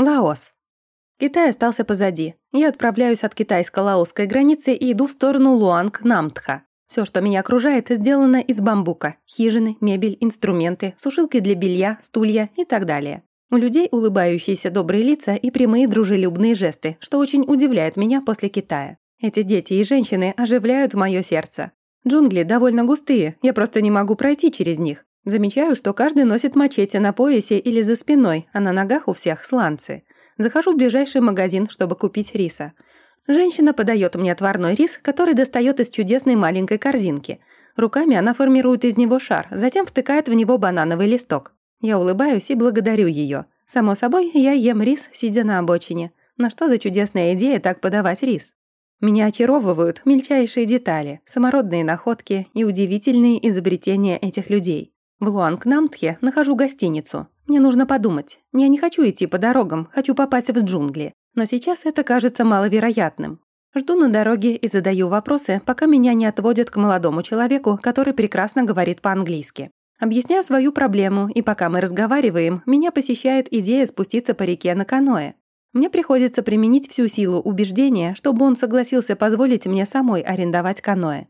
Лаос. Китай остался позади. Я отправляюсь от китайско-лаосской границы и иду в сторону Луанг-Намтха. Все, что меня окружает, сделано из бамбука. Хижины, мебель, инструменты, сушилки для белья, стулья и так далее. У людей улыбающиеся добрые лица и прямые дружелюбные жесты, что очень удивляет меня после Китая. Эти дети и женщины оживляют мое сердце. Джунгли довольно густые, я просто не могу пройти через них. Замечаю, что каждый носит мачете на поясе или за спиной, а на ногах у всех сланцы. Захожу в ближайший магазин, чтобы купить риса. Женщина подает мне отварной рис, который достает из чудесной маленькой корзинки. Руками она формирует из него шар, затем втыкает в него банановый листок. Я улыбаюсь и благодарю ее. Само собой, я ем рис, сидя на обочине. На что за чудесная идея так подавать рис? Меня очаровывают мельчайшие детали, самородные находки и удивительные изобретения этих людей. В Луангнамтхе нахожу гостиницу. Мне нужно подумать. Я не хочу идти по дорогам, хочу попасть в джунгли. Но сейчас это кажется маловероятным. Жду на дороге и задаю вопросы, пока меня не отводят к молодому человеку, который прекрасно говорит по-английски. Объясняю свою проблему, и пока мы разговариваем, меня посещает идея спуститься по реке на каноэ. Мне приходится применить всю силу убеждения, чтобы он согласился позволить мне самой арендовать каноэ.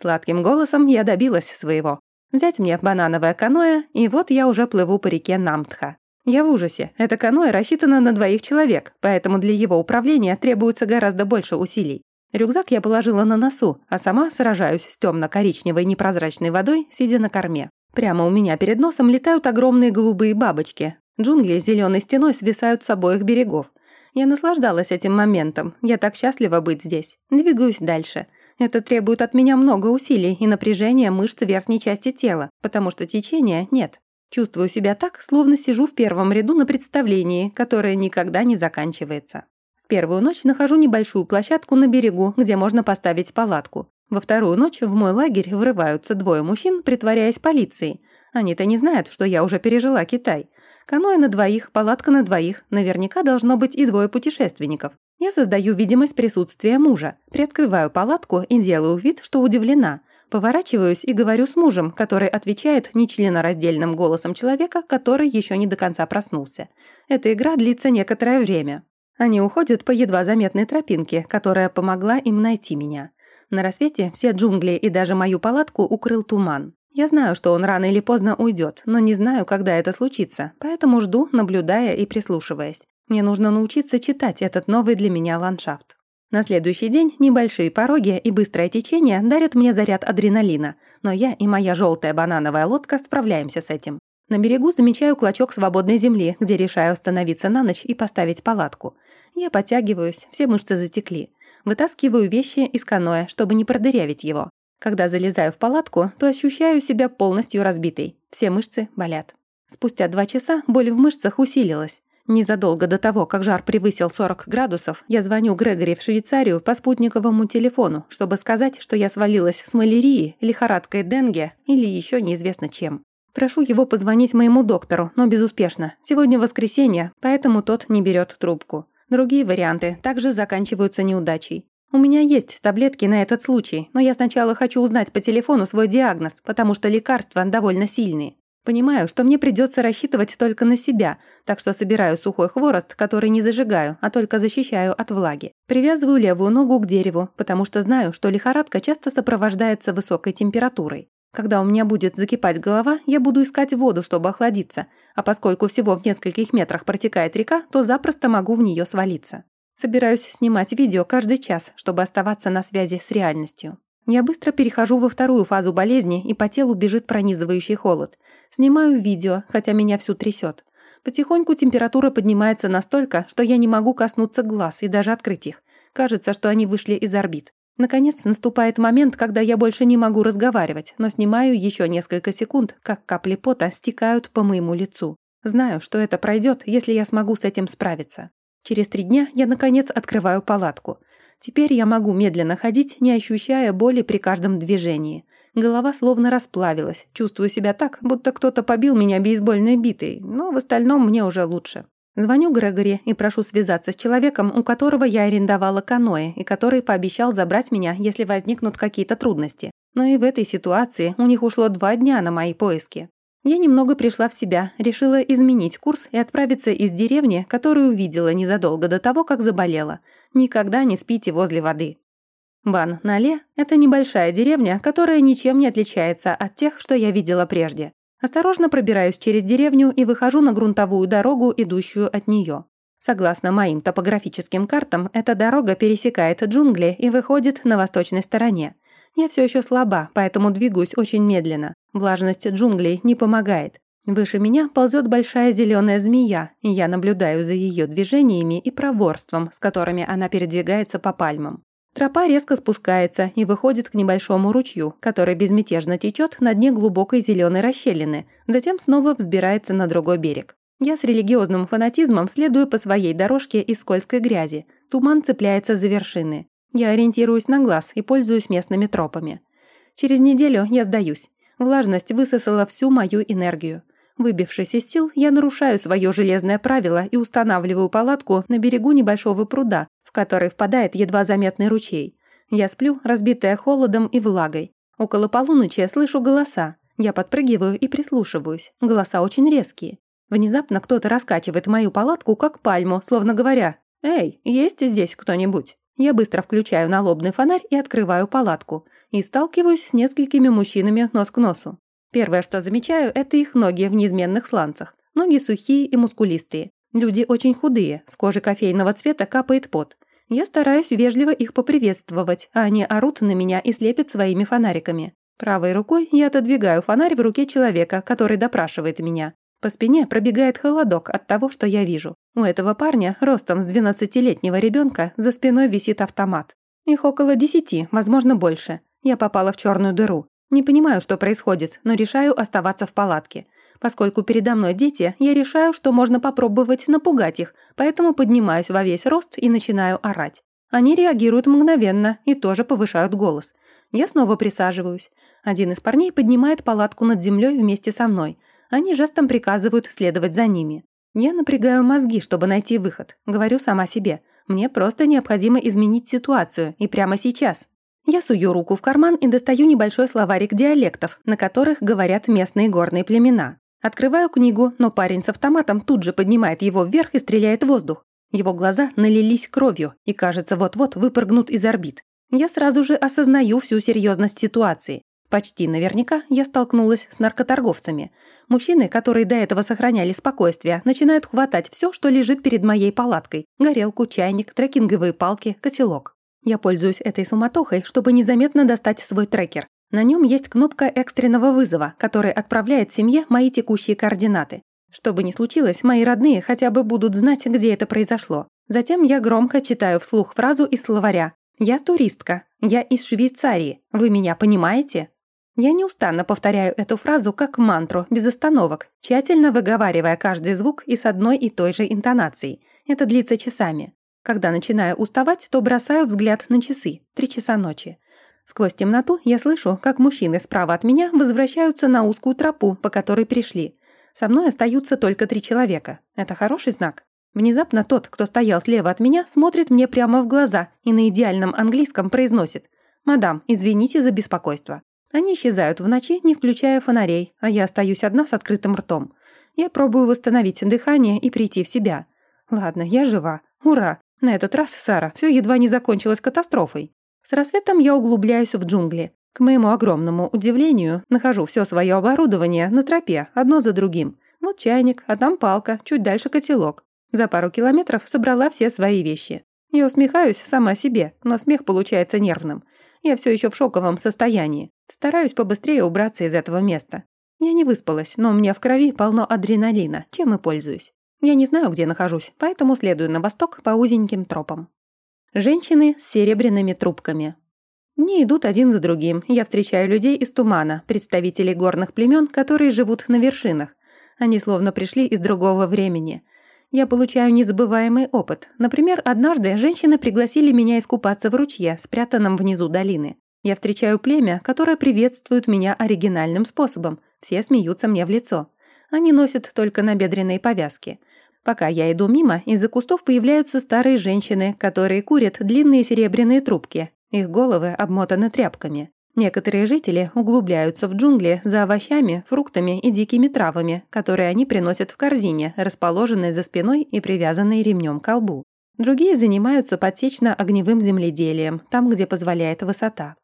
Сладким голосом я добилась своего. Взять мне банановое каноэ, и вот я уже плыву по реке Намтха. Я в ужасе. Это каноэ рассчитано на двоих человек, поэтому для его управления требуется гораздо больше усилий. Рюкзак я положила на носу, а сама сражаюсь с темно-коричневой непрозрачной водой, сидя на корме. Прямо у меня перед носом летают огромные голубые бабочки. Джунгли зеленой стеной свисают с обоих берегов. Я наслаждалась этим моментом. Я так счастлива быть здесь. Двигаюсь дальше. Это требует от меня много усилий и напряжения мышц верхней части тела, потому что течения нет. Чувствую себя так, словно сижу в первом ряду на представлении, которое никогда не заканчивается. В первую ночь нахожу небольшую площадку на берегу, где можно поставить палатку. Во вторую ночь в мой лагерь врываются двое мужчин, притворяясь полицией. Они-то не знают, что я уже пережила Китай. Каноэ на двоих, палатка на двоих, наверняка должно быть и двое путешественников. Я создаю видимость присутствия мужа, приоткрываю палатку и делаю вид, что удивлена. Поворачиваюсь и говорю с мужем, который отвечает нечленораздельным голосом человека, который еще не до конца проснулся. Эта игра длится некоторое время. Они уходят по едва заметной тропинке, которая помогла им найти меня. На рассвете все джунгли и даже мою палатку укрыл туман. Я знаю, что он рано или поздно уйдет, но не знаю, когда это случится, поэтому жду, наблюдая и прислушиваясь. Мне нужно научиться читать этот новый для меня ландшафт. На следующий день небольшие пороги и быстрое течение дарят мне заряд адреналина, но я и моя желтая банановая лодка справляемся с этим. На берегу замечаю клочок свободной земли, где решаю остановиться на ночь и поставить палатку. Я подтягиваюсь, все мышцы затекли. Вытаскиваю вещи из каноэ, чтобы не продырявить его. Когда залезаю в палатку, то ощущаю себя полностью разбитой. Все мышцы болят. Спустя два часа боль в мышцах усилилась. Незадолго до того, как жар превысил 40 градусов, я звоню Грегори в Швейцарию по спутниковому телефону, чтобы сказать, что я свалилась с малярии, лихорадкой Денге или еще неизвестно чем. Прошу его позвонить моему доктору, но безуспешно. Сегодня воскресенье, поэтому тот не берет трубку. Другие варианты также заканчиваются неудачей. У меня есть таблетки на этот случай, но я сначала хочу узнать по телефону свой диагноз, потому что лекарства довольно сильные. Понимаю, что мне придется рассчитывать только на себя, так что собираю сухой хворост, который не зажигаю, а только защищаю от влаги. Привязываю левую ногу к дереву, потому что знаю, что лихорадка часто сопровождается высокой температурой. Когда у меня будет закипать голова, я буду искать воду, чтобы охладиться, а поскольку всего в нескольких метрах протекает река, то запросто могу в нее свалиться. Собираюсь снимать видео каждый час, чтобы оставаться на связи с реальностью. Я быстро перехожу во вторую фазу болезни, и по телу бежит пронизывающий холод. Снимаю видео, хотя меня всю трясет. Потихоньку температура поднимается настолько, что я не могу коснуться глаз и даже открыть их. Кажется, что они вышли из орбит. Наконец наступает момент, когда я больше не могу разговаривать, но снимаю еще несколько секунд, как капли пота стекают по моему лицу. Знаю, что это пройдет, если я смогу с этим справиться. Через три дня я, наконец, открываю палатку. Теперь я могу медленно ходить, не ощущая боли при каждом движении. Голова словно расплавилась. Чувствую себя так, будто кто-то побил меня бейсбольной битой, но в остальном мне уже лучше. Звоню Грегори и прошу связаться с человеком, у которого я арендовала каноэ и который пообещал забрать меня, если возникнут какие-то трудности. Но и в этой ситуации у них ушло два дня на мои поиски. Я немного пришла в себя, решила изменить курс и отправиться из деревни, которую увидела незадолго до того, как заболела. Никогда не спите возле воды. Бан-Нале – это небольшая деревня, которая ничем не отличается от тех, что я видела прежде. Осторожно пробираюсь через деревню и выхожу на грунтовую дорогу, идущую от нее. Согласно моим топографическим картам, эта дорога пересекает джунгли и выходит на восточной стороне. Я все еще слаба, поэтому двигаюсь очень медленно. Влажность джунглей не помогает. Выше меня ползет большая зеленая змея, и я наблюдаю за ее движениями и проворством, с которыми она передвигается по пальмам. Тропа резко спускается и выходит к небольшому ручью, который безмятежно течет на дне глубокой зеленой расщелины, затем снова взбирается на другой берег. Я с религиозным фанатизмом следую по своей дорожке из скользкой грязи. Туман цепляется за вершины. Я ориентируюсь на глаз и пользуюсь местными тропами. Через неделю я сдаюсь. Влажность высосала всю мою энергию. Выбившись из сил, я нарушаю свое железное правило и устанавливаю палатку на берегу небольшого пруда, в который впадает едва заметный ручей. Я сплю, разбитая холодом и влагой. Около полуночи слышу голоса. Я подпрыгиваю и прислушиваюсь. Голоса очень резкие. Внезапно кто-то раскачивает мою палатку, как пальму, словно говоря «Эй, есть здесь кто-нибудь?» Я быстро включаю налобный фонарь и открываю палатку. И сталкиваюсь с несколькими мужчинами нос к носу. Первое, что замечаю, это их ноги в неизменных сланцах. Ноги сухие и мускулистые. Люди очень худые, с кожи кофейного цвета капает пот. Я стараюсь вежливо их поприветствовать, а они орут на меня и слепят своими фонариками. Правой рукой я отодвигаю фонарь в руке человека, который допрашивает меня. По спине пробегает холодок от того, что я вижу. У этого парня, ростом с 12-летнего ребенка, за спиной висит автомат. Их около десяти, возможно, больше. Я попала в черную дыру. Не понимаю, что происходит, но решаю оставаться в палатке. Поскольку передо мной дети, я решаю, что можно попробовать напугать их, поэтому поднимаюсь во весь рост и начинаю орать. Они реагируют мгновенно и тоже повышают голос. Я снова присаживаюсь. Один из парней поднимает палатку над землей вместе со мной – они жестом приказывают следовать за ними. Я напрягаю мозги, чтобы найти выход. Говорю сама себе. Мне просто необходимо изменить ситуацию, и прямо сейчас. Я сую руку в карман и достаю небольшой словарик диалектов, на которых говорят местные горные племена. Открываю книгу, но парень с автоматом тут же поднимает его вверх и стреляет в воздух. Его глаза налились кровью и, кажется, вот-вот выпрыгнут из орбит. Я сразу же осознаю всю серьезность ситуации. Почти наверняка я столкнулась с наркоторговцами. Мужчины, которые до этого сохраняли спокойствие, начинают хватать все, что лежит перед моей палаткой. Горелку, чайник, трекинговые палки, котелок. Я пользуюсь этой суматохой, чтобы незаметно достать свой трекер. На нем есть кнопка экстренного вызова, который отправляет семье мои текущие координаты. Что бы ни случилось, мои родные хотя бы будут знать, где это произошло. Затем я громко читаю вслух фразу из словаря. «Я туристка. Я из Швейцарии. Вы меня понимаете?» Я неустанно повторяю эту фразу как мантру, без остановок, тщательно выговаривая каждый звук и с одной и той же интонацией. Это длится часами. Когда начинаю уставать, то бросаю взгляд на часы. Три часа ночи. Сквозь темноту я слышу, как мужчины справа от меня возвращаются на узкую тропу, по которой пришли. Со мной остаются только три человека. Это хороший знак. Внезапно тот, кто стоял слева от меня, смотрит мне прямо в глаза и на идеальном английском произносит «Мадам, извините за беспокойство». Они исчезают в ночи, не включая фонарей, а я остаюсь одна с открытым ртом. Я пробую восстановить дыхание и прийти в себя. Ладно, я жива. Ура! На этот раз, Сара, все едва не закончилось катастрофой. С рассветом я углубляюсь в джунгли. К моему огромному удивлению, нахожу все свое оборудование на тропе, одно за другим. Вот чайник, а там палка, чуть дальше котелок. За пару километров собрала все свои вещи. Я усмехаюсь сама себе, но смех получается нервным. Я все еще в шоковом состоянии. Стараюсь побыстрее убраться из этого места. Я не выспалась, но у меня в крови полно адреналина, чем и пользуюсь. Я не знаю, где нахожусь, поэтому следую на восток по узеньким тропам. Женщины с серебряными трубками. Дни идут один за другим. Я встречаю людей из тумана, представителей горных племен, которые живут на вершинах. Они словно пришли из другого времени я получаю незабываемый опыт. Например, однажды женщины пригласили меня искупаться в ручье, спрятанном внизу долины. Я встречаю племя, которое приветствует меня оригинальным способом. Все смеются мне в лицо. Они носят только набедренные повязки. Пока я иду мимо, из-за кустов появляются старые женщины, которые курят длинные серебряные трубки. Их головы обмотаны тряпками. Некоторые жители углубляются в джунгли за овощами, фруктами и дикими травами, которые они приносят в корзине, расположенной за спиной и привязанной ремнем к колбу. Другие занимаются подсечно-огневым земледелием, там, где позволяет высота.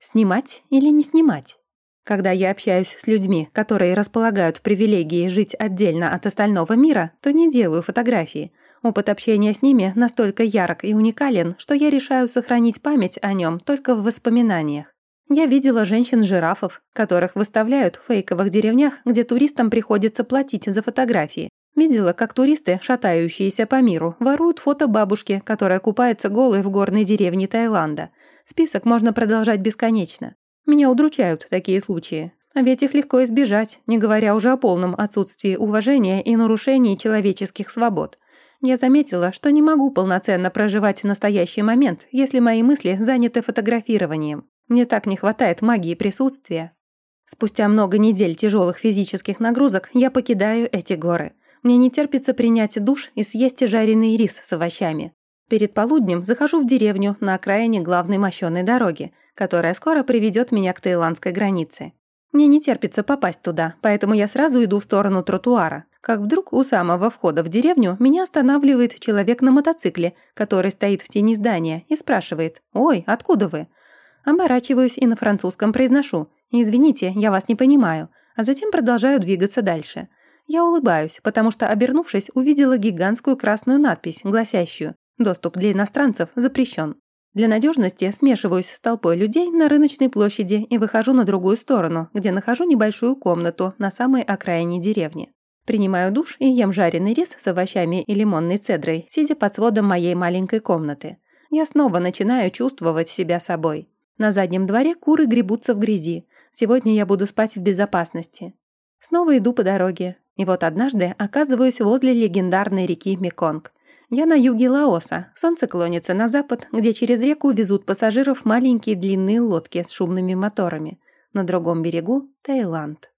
Снимать или не снимать? Когда я общаюсь с людьми, которые располагают привилегией жить отдельно от остального мира, то не делаю фотографии. Опыт общения с ними настолько ярок и уникален, что я решаю сохранить память о нем только в воспоминаниях. Я видела женщин-жирафов, которых выставляют в фейковых деревнях, где туристам приходится платить за фотографии. Видела, как туристы, шатающиеся по миру, воруют фото бабушки, которая купается голой в горной деревне Таиланда. Список можно продолжать бесконечно. Меня удручают такие случаи. А ведь их легко избежать, не говоря уже о полном отсутствии уважения и нарушении человеческих свобод. Я заметила, что не могу полноценно проживать настоящий момент, если мои мысли заняты фотографированием. Мне так не хватает магии присутствия. Спустя много недель тяжелых физических нагрузок я покидаю эти горы. Мне не терпится принять душ и съесть жареный рис с овощами. Перед полуднем захожу в деревню на окраине главной мощёной дороги, которая скоро приведет меня к таиландской границе. Мне не терпится попасть туда, поэтому я сразу иду в сторону тротуара. Как вдруг у самого входа в деревню меня останавливает человек на мотоцикле, который стоит в тени здания, и спрашивает «Ой, откуда вы?». Оборачиваюсь и на французском произношу «Извините, я вас не понимаю», а затем продолжаю двигаться дальше. Я улыбаюсь, потому что, обернувшись, увидела гигантскую красную надпись, гласящую «Доступ для иностранцев запрещен». Для надежности смешиваюсь с толпой людей на рыночной площади и выхожу на другую сторону, где нахожу небольшую комнату на самой окраине деревни. Принимаю душ и ем жареный рис с овощами и лимонной цедрой, сидя под сводом моей маленькой комнаты. Я снова начинаю чувствовать себя собой. На заднем дворе куры гребутся в грязи. Сегодня я буду спать в безопасности. Снова иду по дороге. И вот однажды оказываюсь возле легендарной реки Меконг. Я на юге Лаоса. Солнце клонится на запад, где через реку везут пассажиров маленькие длинные лодки с шумными моторами. На другом берегу – Таиланд.